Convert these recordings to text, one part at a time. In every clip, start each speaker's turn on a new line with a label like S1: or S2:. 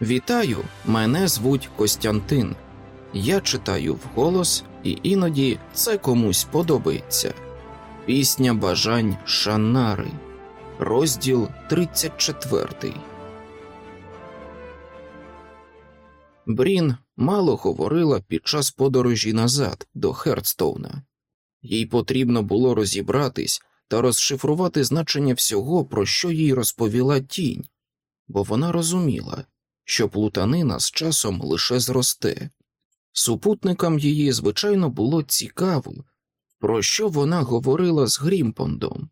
S1: Вітаю! Мене звуть Костянтин. Я читаю вголос, і іноді це комусь подобається. Пісня бажань Шанари, розділ 34. Брін мало говорила під час подорожі назад до Хердстоуна. Їй потрібно було розібратись та розшифрувати значення всього, про що їй розповіла тінь, бо вона розуміла, що плутанина з часом лише зросте. Супутникам її, звичайно, було цікаво, про що вона говорила з Грімпондом.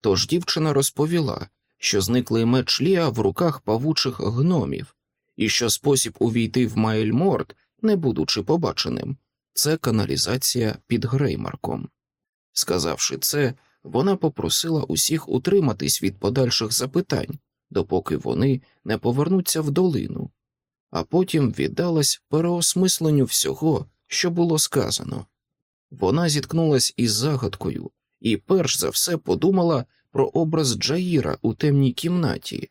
S1: Тож дівчина розповіла, що зниклий меч Ліа в руках павучих гномів, і що спосіб увійти в Майльморд, не будучи побаченим, це каналізація під Греймарком. Сказавши це, вона попросила усіх утриматись від подальших запитань, допоки вони не повернуться в долину, а потім віддалась переосмисленню всього, що було сказано. Вона зіткнулась із загадкою і перш за все подумала про образ Джаїра у темній кімнаті.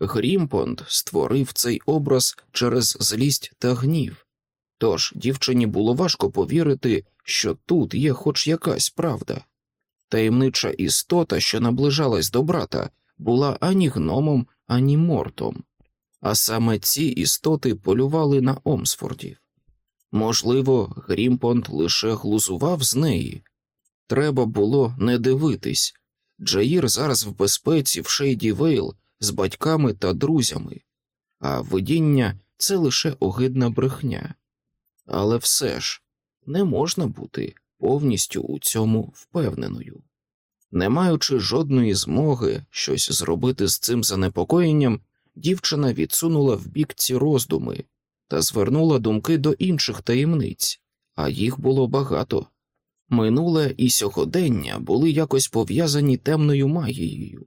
S1: Грімпонд створив цей образ через злість та гнів, тож дівчині було важко повірити, що тут є хоч якась правда. Таємнича істота, що наближалась до брата, була ані гномом, ані мортом, а саме ці істоти полювали на Омсфордів. Можливо, Грімпонд лише глузував з неї. Треба було не дивитись. Джаїр зараз в безпеці в Шейді Вейл з батьками та друзями, а видіння це лише огидна брехня. Але все ж не можна бути повністю у цьому впевненою. Не маючи жодної змоги щось зробити з цим занепокоєнням, дівчина відсунула в бік ці роздуми та звернула думки до інших таємниць, а їх було багато. Минуле і сьогодення були якось пов'язані темною магією.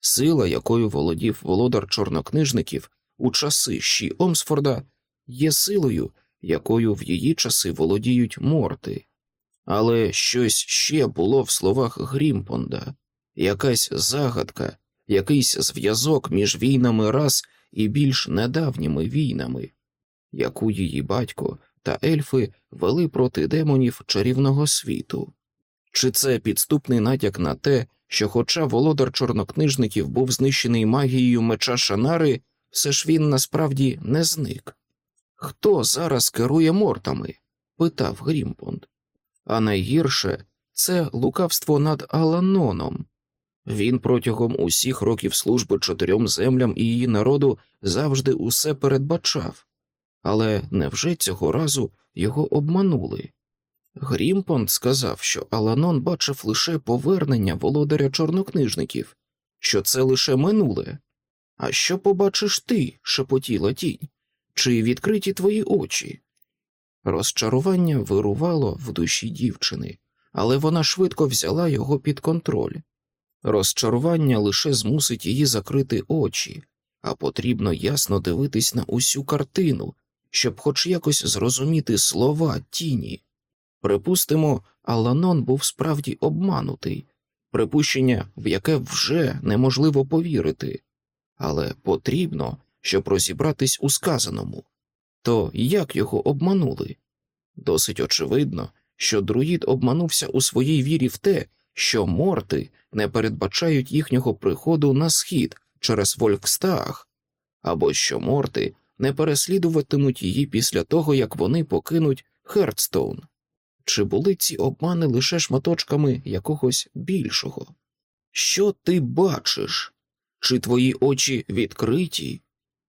S1: Сила, якою володів володар чорнокнижників у часи Щі Омсфорда, є силою, якою в її часи володіють морти. Але щось ще було в словах Грімпонда, якась загадка, якийсь зв'язок між війнами рас і більш недавніми війнами, яку її батько та ельфи вели проти демонів чарівного світу. Чи це підступний натяк на те, що, хоча володар чорнокнижників був знищений магією меча Шанари, все ж він насправді не зник? Хто зараз керує мортами? питав Грімпонд. А найгірше це лукавство над Аланоном. Він протягом усіх років служби чотирьом землям і її народу завжди усе передбачав, але невже цього разу його обманули? Грімпонд сказав, що Аланон бачив лише повернення володаря чорнокнижників, що це лише минуле. А що побачиш ти, шепотіла тінь, чи відкриті твої очі? Розчарування вирувало в душі дівчини, але вона швидко взяла його під контроль. Розчарування лише змусить її закрити очі, а потрібно ясно дивитись на усю картину, щоб хоч якось зрозуміти слова тіні. Припустимо, Аланон був справді обманутий, припущення, в яке вже неможливо повірити, але потрібно, щоб розібратись у сказаному. То як його обманули? Досить очевидно, що друїд обманувся у своїй вірі в те, що морти не передбачають їхнього приходу на схід через Волькстаг, або що морти не переслідуватимуть її після того, як вони покинуть Хердстоун. Чи були ці обмани лише шматочками якогось більшого? Що ти бачиш? Чи твої очі відкриті?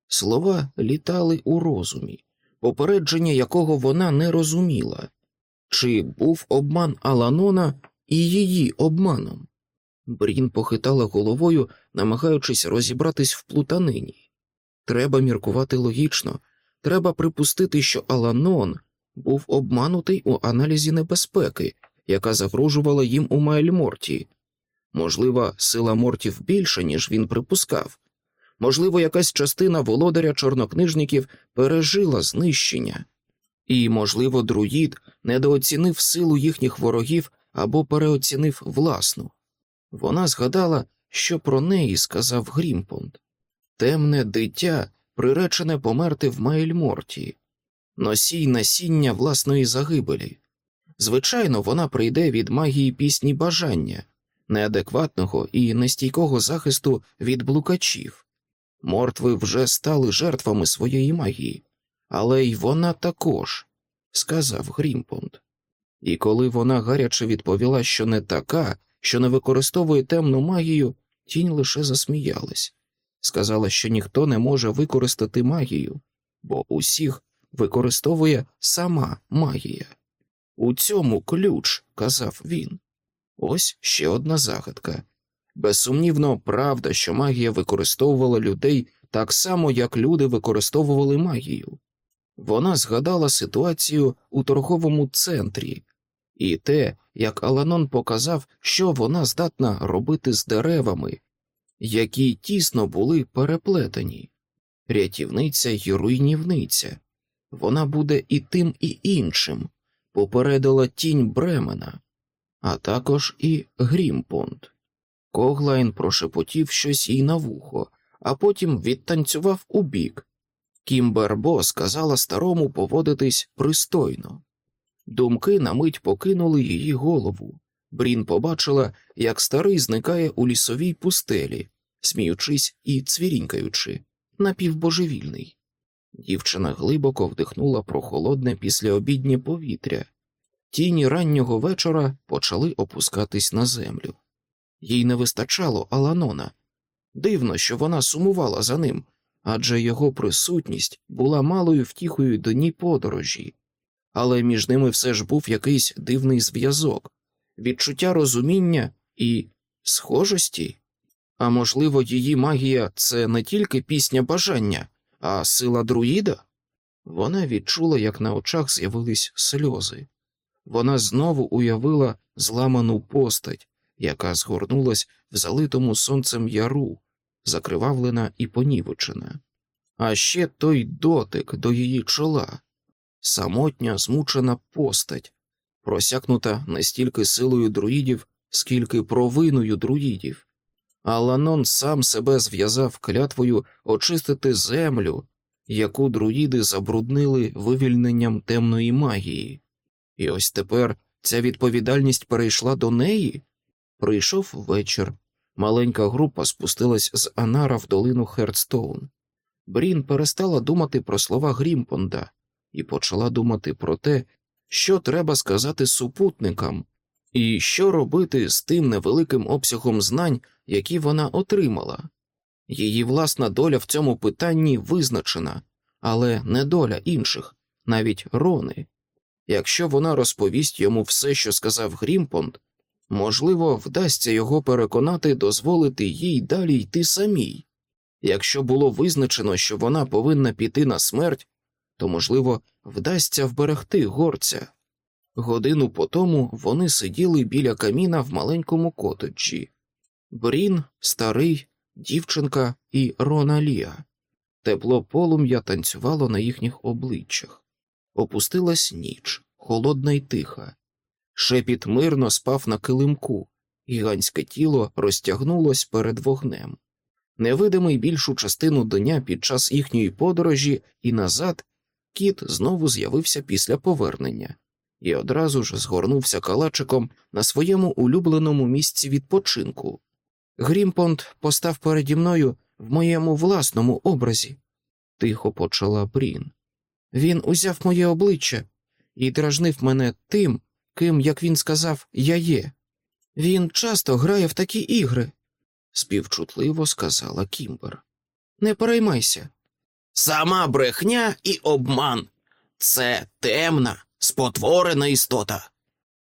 S1: Слова літали у розумі, попередження якого вона не розуміла, чи був обман Аланона і її обманом. Брін похитала головою, намагаючись розібратись в плутанині. Треба міркувати логічно, треба припустити, що Аланон був обманутий у аналізі небезпеки, яка загрожувала їм у Майльморті. Можливо, сила мортів більша, ніж він припускав. Можливо, якась частина володаря чорнокнижників пережила знищення, і, можливо, друїд недооцінив силу їхніх ворогів або переоцінив власну. Вона згадала, що про неї сказав Грімпонд темне дитя приречене померти в Мейльморті, носій насіння власної загибелі. Звичайно, вона прийде від магії пісні бажання, неадекватного і нестійкого захисту від блукачів. Мортви вже стали жертвами своєї магії, але й вона також, сказав Грімпонд. І коли вона гаряче відповіла, що не така, що не використовує темну магію, тінь лише засміялась, сказала, що ніхто не може використати магію, бо усіх використовує сама магія. У цьому ключ, казав він. Ось ще одна загадка. Безсумнівно, правда, що магія використовувала людей так само, як люди використовували магію. Вона згадала ситуацію у торговому центрі і те, як Аланон показав, що вона здатна робити з деревами, які тісно були переплетені рятівниця й руйнівниця. Вона буде і тим, і іншим, попередила тінь Бремена, а також і Грімпонд. Коглайн прошепотів щось їй на вухо, а потім відтанцював убік. Кімбербо сказала старому поводитись пристойно. Думки на мить покинули її голову. Брін побачила, як старий зникає у лісовій пустелі, сміючись і цвірінькаючи, напівбожевільний. Дівчина глибоко вдихнула прохолодне післяобіднє повітря. Тіні раннього вечора почали опускатись на землю. Їй не вистачало Аланона. Дивно, що вона сумувала за ним, адже його присутність була малою втіхою до ній подорожі, але між ними все ж був якийсь дивний зв'язок, відчуття розуміння і схожості. А можливо, її магія це не тільки пісня бажання, а сила друїда? Вона відчула, як на очах з'явились сльози. Вона знову уявила зламану постать, яка згорнулась в залитому сонцем яру, закривавлена і понівечена. А ще той дотик до її чола, самотня змучена постать, просякнута не стільки силою друїдів, скільки провиною друїдів. Аланон сам себе зв'язав клятвою очистити землю, яку друїди забруднили вивільненням темної магії. І ось тепер ця відповідальність перейшла до неї. Прийшов вечір. Маленька група спустилась з Анара в долину Хердстоун. Брін перестала думати про слова Грімпонда і почала думати про те, що треба сказати супутникам, і що робити з тим невеликим обсягом знань, які вона отримала. Її власна доля в цьому питанні визначена, але не доля інших, навіть Рони. Якщо вона розповість йому все, що сказав Грімпонд, можливо, вдасться його переконати дозволити їй далі йти самій. Якщо було визначено, що вона повинна піти на смерть, то, можливо, вдасться вберегти горця. Годину по тому вони сиділи біля каміна в маленькому котеджі. Брін, старий, дівчинка і Рона Ліа. Тепло полум'я танцювало на їхніх обличчях. Опустилась ніч, холодна й тиха. Шепіт мирно спав на килимку, гігантське тіло розтягнулось перед вогнем. Невидимий більшу частину дня під час їхньої подорожі і назад кіт знову з'явився після повернення і одразу ж згорнувся калачиком на своєму улюбленому місці відпочинку. Грімпонд постав переді мною в моєму власному образі, тихо почала Брін. Він узяв моє обличчя і дражнив мене тим, ким, як він сказав, я є. Він часто грає в такі ігри, співчутливо сказала Кімбер. Не переймайся. Сама брехня і обман. Це темна, спотворена істота,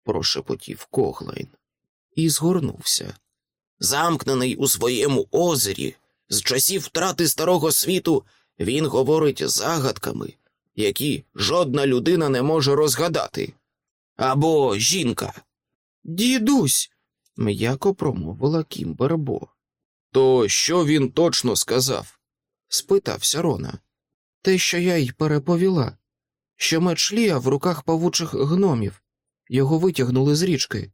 S1: прошепотів Коглайн і згорнувся. Замкнений у своєму озері, з часів втрати старого світу, він говорить загадками, які жодна людина не може розгадати. Або жінка. Дідусь, м'яко промовила Кімбербо. То що він точно сказав? спитався Рона. Те, що я й переповіла, що меч Лія в руках павучих гномів, його витягнули з річки,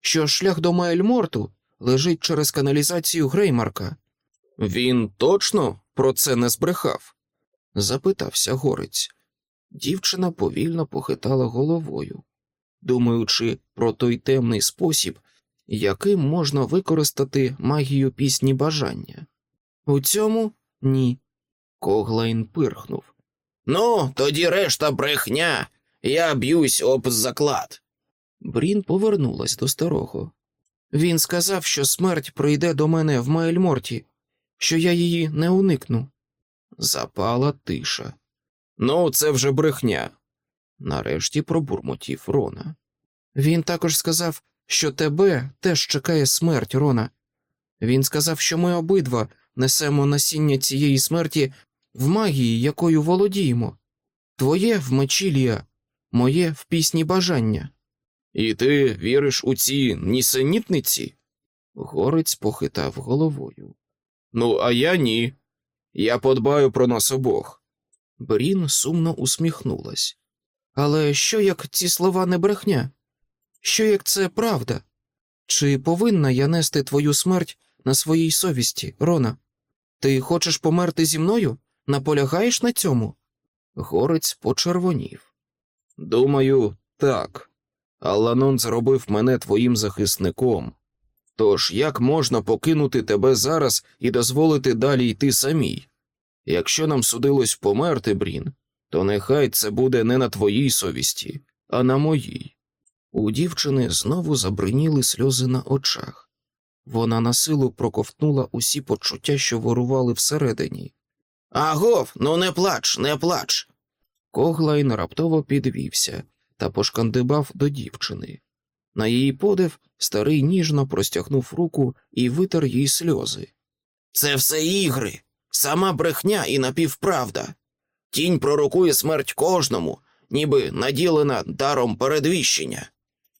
S1: що шлях до Маельморту лежить через каналізацію Греймарка. Він точно про це не збрехав? запитався горець. Дівчина повільно похитала головою, думаючи про той темний спосіб, яким можна використати магію пісні бажання. У цьому ні. Коглайн пирхнув.
S2: Ну, тоді решта брехня. Я б'юсь об заклад.
S1: Брін повернулась до старого. Він сказав, що смерть прийде до мене в Маельморті, що я її не уникну. Запала тиша.
S2: Ну, це вже брехня.
S1: Нарешті пробурмотів Рона. Він також сказав, що тебе теж чекає смерть, Рона. Він сказав, що ми обидва несемо насіння цієї смерті в магії, якою володіємо. Твоє в мечі, Лія, моє в пісні бажання.
S2: І ти віриш у ці нісенітниці?
S1: Горець похитав головою.
S2: Ну, а я ні. Я подбаю про нас обох.
S1: Брін сумно усміхнулась. Але що як ці слова не брехня? Що як це правда? Чи повинна я нести твою смерть на своїй совісті, Рона? Ти хочеш померти зі мною? Наполягаєш на цьому? Горець почервонів.
S2: Думаю, так. Аланон зробив мене твоїм захисником. Тож як можна покинути тебе зараз і дозволити далі йти самій? Якщо нам судилось померти, Брін, то нехай це буде не на твоїй совісті, а на моїй.
S1: У дівчини знову забриніли сльози на очах. Вона на силу проковтнула усі почуття, що ворували всередині.
S2: Агов, ну не плач, не плач.
S1: Коглайн раптово підвівся та пошкандибав до дівчини. На її подив старий ніжно простягнув руку і витер їй сльози.
S2: Це все ігри, сама брехня і напівправда. Тінь пророкує смерть кожному, ніби наділена даром передвіщення.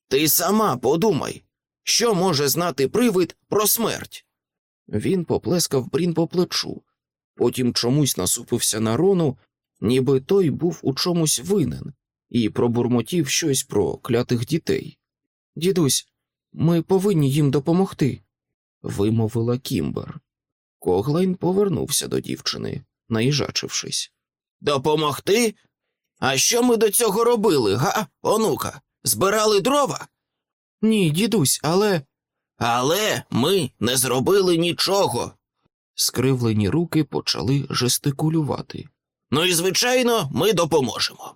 S2: Ти сама подумай, що може знати привид про смерть?
S1: Він поплескав брін по плечу, потім чомусь насупився на рону, ніби той був у чомусь винен, і пробурмотів щось про клятих дітей. Дідусь, ми повинні їм допомогти, вимовила Кімбер. Коглайн повернувся до дівчини, наїжачившись.
S2: Допомогти? А що ми до цього робили, га, онука? Збирали дрова?
S1: Ні, дідусь, але.
S2: Але ми не зробили нічого.
S1: Скривлені руки почали жестикулювати.
S2: Ну і, звичайно, ми допоможемо.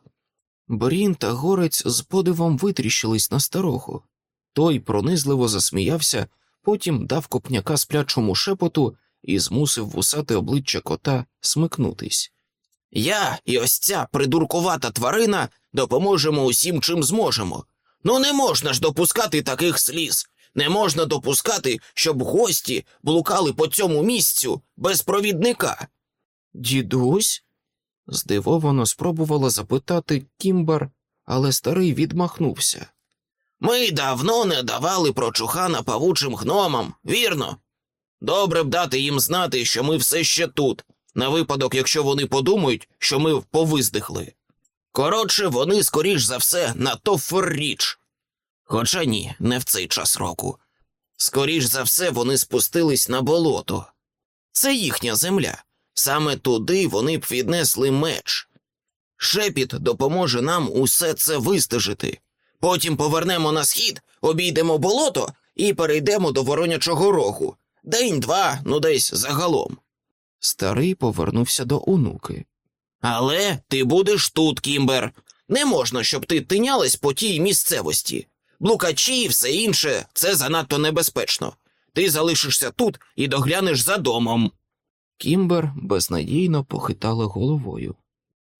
S1: Брін та горець з подивом витріщились на старого. Той пронизливо засміявся, потім дав копняка сплячому шепоту і змусив вусати обличчя кота смикнутись.
S2: Я і ось ця придуркувата тварина допоможемо усім, чим зможемо. Ну не можна ж допускати таких сліз. Не можна допускати, щоб гості блукали по цьому місцю без провідника.
S1: Дідусь? здивовано спробувала запитати Кімбар, але старий відмахнувся.
S2: Ми давно не давали прочухана павучим гномам, вірно? Добре б дати їм знати, що ми все ще тут, на випадок, якщо вони подумають, що ми повиздихли. Коротше, вони, скоріш за все, на то форріч. Хоча ні, не в цей час року. Скоріш за все, вони спустились на болото. Це їхня земля. Саме туди вони б віднесли меч. Шепіт допоможе нам усе це вистежити. Потім повернемо на схід, обійдемо болото і перейдемо до воронячого рогу. День-два, ну десь загалом.
S1: Старий повернувся до онуки.
S2: Але ти будеш тут, Кімбер. Не можна, щоб ти тинялась по тій місцевості. Блукачі і все інше це занадто небезпечно. Ти залишишся тут і доглянеш за домом.
S1: Кімбер безнадійно похитала головою.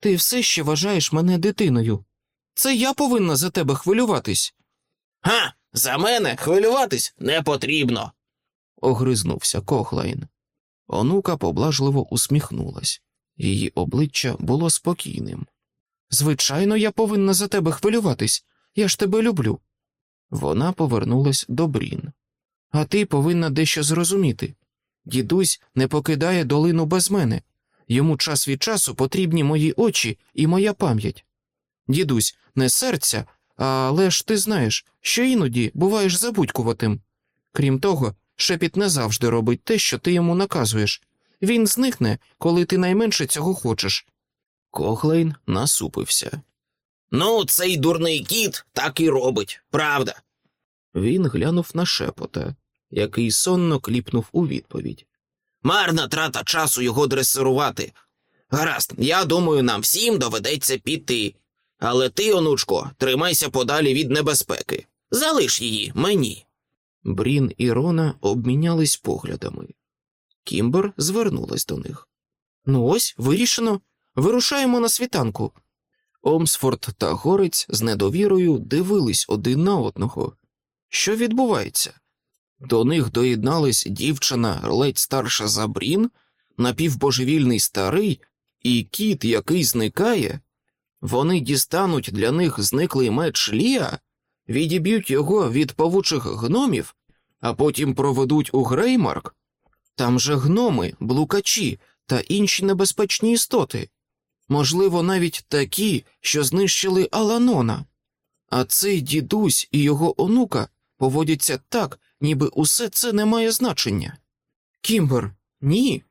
S1: Ти все ще вважаєш мене дитиною. Це я повинна за тебе хвилюватись.
S2: Га, за мене хвилюватись не потрібно.
S1: огризнувся Кохлайн. Онука поблажливо усміхнулась. Її обличчя було спокійним. Звичайно, я повинна за тебе хвилюватись. Я ж тебе люблю. Вона повернулась до Брін. А ти повинна дещо зрозуміти. Дідусь не покидає долину без мене. Йому час від часу потрібні мої очі і моя пам'ять. Дідусь, не серця, але ж ти знаєш, що іноді буваєш забудькуватим. Крім того, шепіт не завжди робить те, що ти йому наказуєш. Він зникне, коли ти найменше цього хочеш. Коглейн насупився.
S2: Ну, цей дурний кіт так і робить, правда.
S1: Він глянув на шепота, який сонно кліпнув у відповідь.
S2: Марна трата часу його дресирувати. Гаразд, я думаю, нам всім доведеться піти. Але ти, онучко, тримайся подалі від небезпеки. Залиш її мені.
S1: Брін і Рона обмінялись поглядами. Кімбер звернулась до них. Ну, ось, вирішено. Вирушаємо на світанку. Омсфорд та Горець з недовірою дивились один на одного. Що відбувається? До них доєднались дівчина ледь старша за Брін, напівбожевільний старий і кіт, який зникає. Вони дістануть для них зниклий меч Ліа, відіб'ють його від павучих гномів, а потім проведуть у Греймарк. Там же гноми, блукачі та інші небезпечні істоти, можливо, навіть такі, що знищили Аланона. А цей дідусь і його онука поводяться так, ніби усе це не має значення. Кімбер, ні.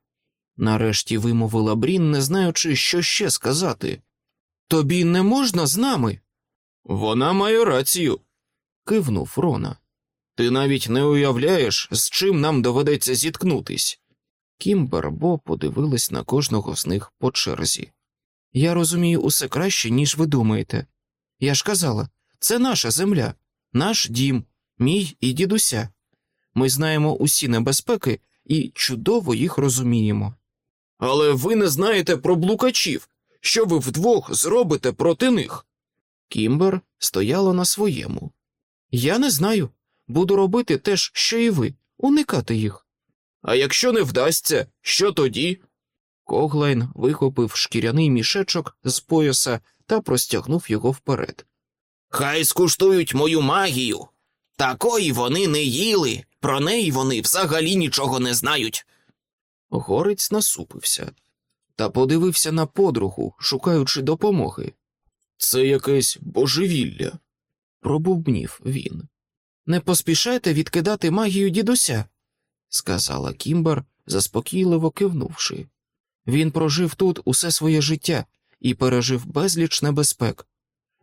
S1: Нарешті вимовила Брін, не знаючи, що ще сказати. Тобі не можна з нами. Вона має рацію, кивнув Рона. Ти навіть не уявляєш, з чим нам доведеться зіткнутись. Бо подивилась на кожного з них по черзі. Я розумію усе краще, ніж ви думаєте. Я ж казала, це наша земля, наш дім, мій і дідуся. Ми знаємо усі небезпеки і чудово їх розуміємо. Але ви не знаєте про блукачів. Що ви вдвох зробите проти них? Кімбер стояла на своєму. Я не знаю. Буду робити те ж, що і ви, уникати їх. А якщо не вдасться, що тоді? Коглайн вихопив шкіряний мішечок з пояса та простягнув його вперед.
S2: Хай скуштують мою магію. Такої вони не їли, про неї вони взагалі нічого не знають.
S1: Горець насупився та подивився на подругу, шукаючи допомоги. Це якесь божевілля, пробубнів він. Не поспішайте відкидати магію дідуся, сказала Кімбер, заспокійливо кивнувши. Він прожив тут усе своє життя і пережив безліч небезпек.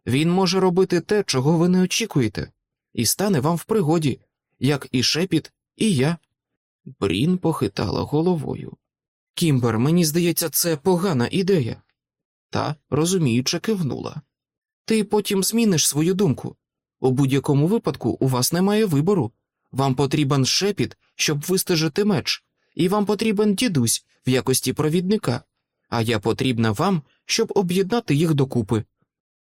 S1: Він може робити те, чого ви не очікуєте, і стане вам в пригоді, як і шепіт, і я. Брін похитала головою. Кімбер, мені здається, це погана ідея. Та, розуміюче, кивнула. Ти потім зміниш свою думку. У будь-якому випадку у вас немає вибору. Вам потрібен шепіт, щоб вистежити меч, і вам потрібен дідусь в якості провідника, а я потрібна вам, щоб об'єднати їх докупи.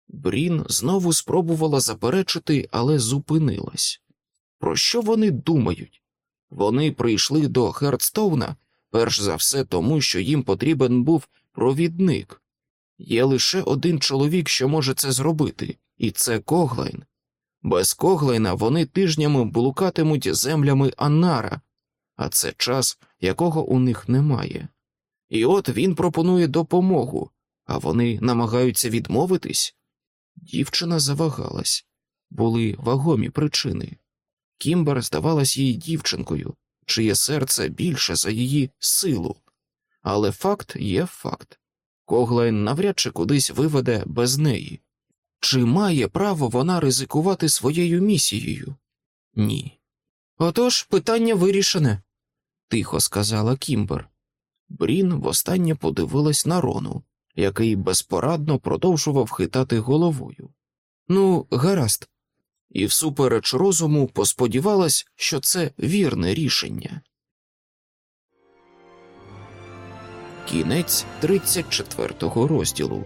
S1: Брін знову спробувала заперечити, але зупинилась. Про що вони думають? Вони прийшли до Хердстоуна, перш за все тому, що їм потрібен був провідник. Є лише один чоловік, що може це зробити, і це Коглайн. Без Коглайна вони тижнями блукатимуть землями Аннара, а це час, якого у них немає. І от він пропонує допомогу, а вони намагаються відмовитись. Дівчина завагалась, були вагомі причини. Кімбер здавалась їй дівчинкою, чиє серце більше за її силу. Але факт є факт Коглайн навряд чи кудись виведе без неї. Чи має право вона ризикувати своєю місією? Ні. Отож питання вирішене, тихо сказала Кімбер. Брін востаннє подивилась на Рону, який безпорадно продовжував хитати головою. Ну, гаразд, і всупереч розуму посподівалась, що це вірне рішення. Кінець 34 розділу.